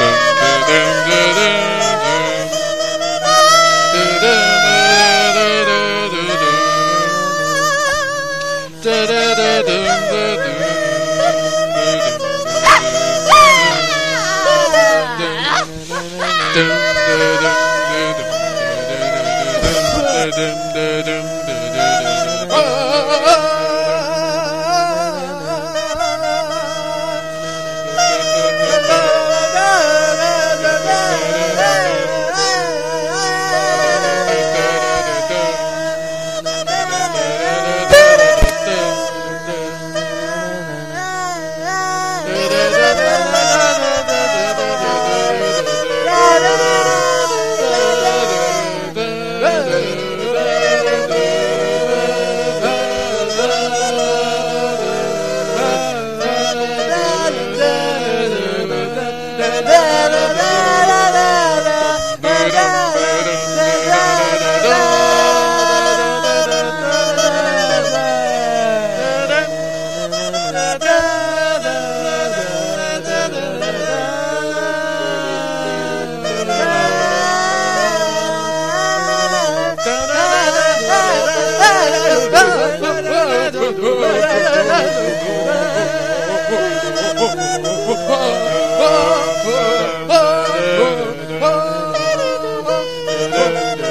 Ba-dum-ba-dum. dum dum dum dum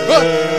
滚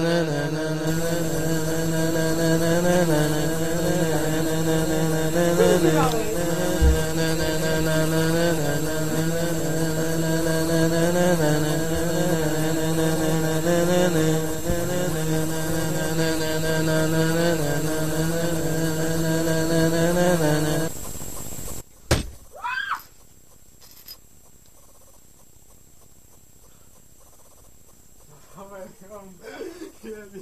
Yeah, yeah.